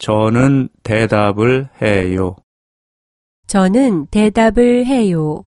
저는 대답을 해요. 저는 대답을 해요.